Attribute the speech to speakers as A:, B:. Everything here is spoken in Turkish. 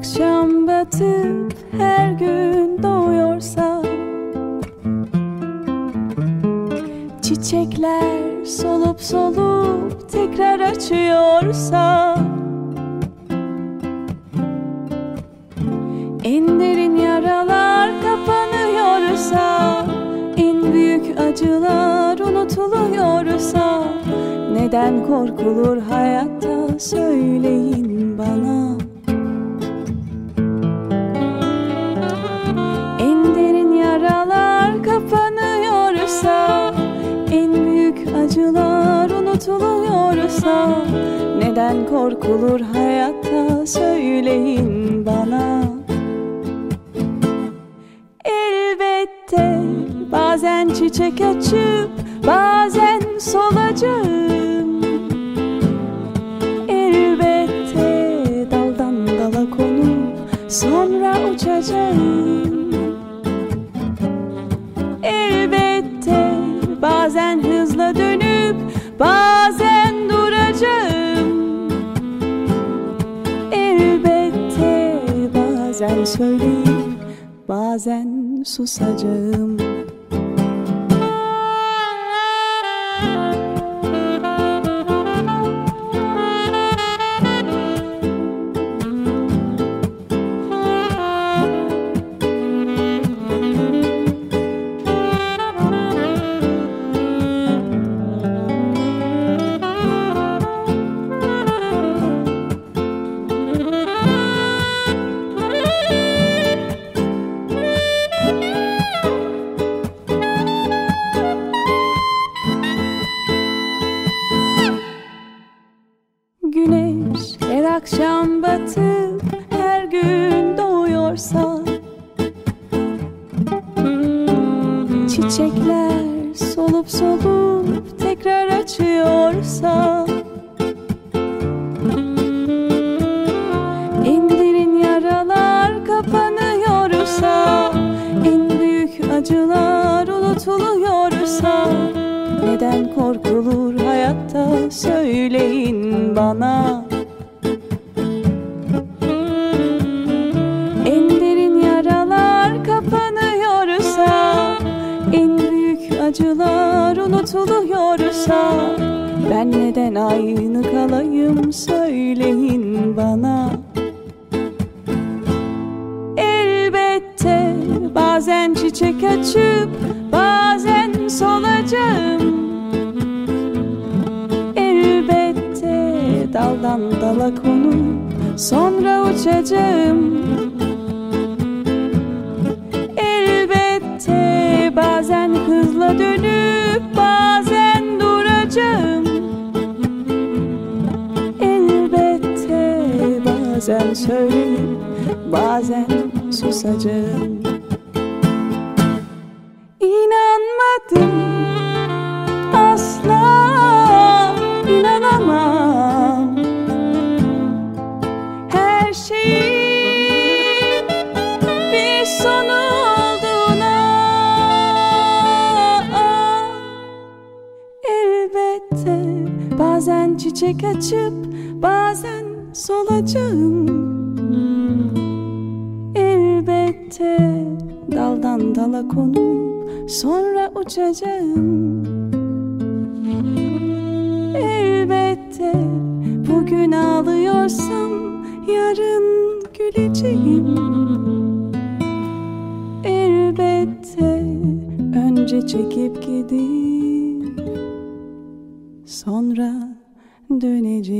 A: Akşam batıp her gün doğuyorsa Çiçekler solup solup tekrar açıyorsa En derin yaralar kapanıyorsa En büyük acılar unutuluyorsa Neden korkulur hayatta söyleyin bana unutuluyorsa Neden korkulur hayatta söyleyin bana. Elbette bazen çiçek açıp bazen solacağım Elbette daldan dala konup sonra uçacağım. Elbette bazen hızla dönüp bazen bazen söyleyip bazen susacağım doğuyorsa Çiçekler solup solup tekrar açıyorsa. En derin yaralar kapanıyorsa. En büyük acılar unutuluyorsa. Neden korkulur hayatta söyleyin bana acılar unutuluyorsa Ben neden aynı kalayım söyleyin bana. Elbette bazen çiçek açıp bazen solacağım Elbette daldan dala konup sonra uçacağım bazen söyleyip bazen susacağım İnanmadım asla inanamam. Her şeyin bir sonu olduğuna Elbette bazen çiçek açıp bazen solacağım. Elbette daldan dala konup sonra uçacağım. Elbette bugün ağlıyorsam yarın güleceğim. Elbette önce çekip gidip sonra döneceğim